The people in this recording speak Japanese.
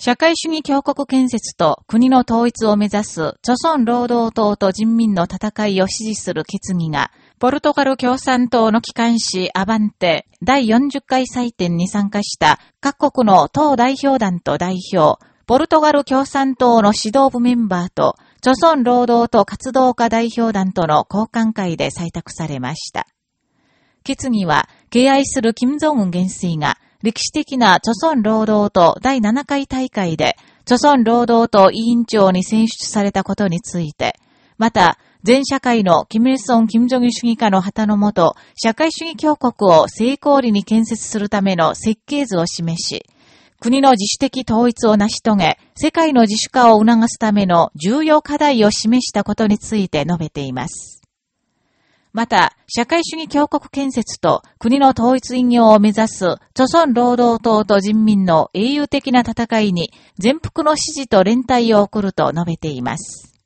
社会主義強国建設と国の統一を目指す、著村労働党と人民の戦いを支持する決議が、ポルトガル共産党の機関紙アバンテ第40回祭典に参加した各国の党代表団と代表、ポルトガル共産党の指導部メンバーと、著村労働党活動家代表団との交換会で採択されました。決議は、敬愛する金正恩元帥が、歴史的な著村労働党第7回大会で、著村労働党委員長に選出されたことについて、また、全社会のキム・イルソン・キム・ジョギ主義家の旗のもと、社会主義強国を成功裏に建設するための設計図を示し、国の自主的統一を成し遂げ、世界の自主化を促すための重要課題を示したことについて述べています。また、社会主義強国建設と国の統一引用を目指す、著村労働党と人民の英雄的な戦いに全幅の支持と連帯を送ると述べています。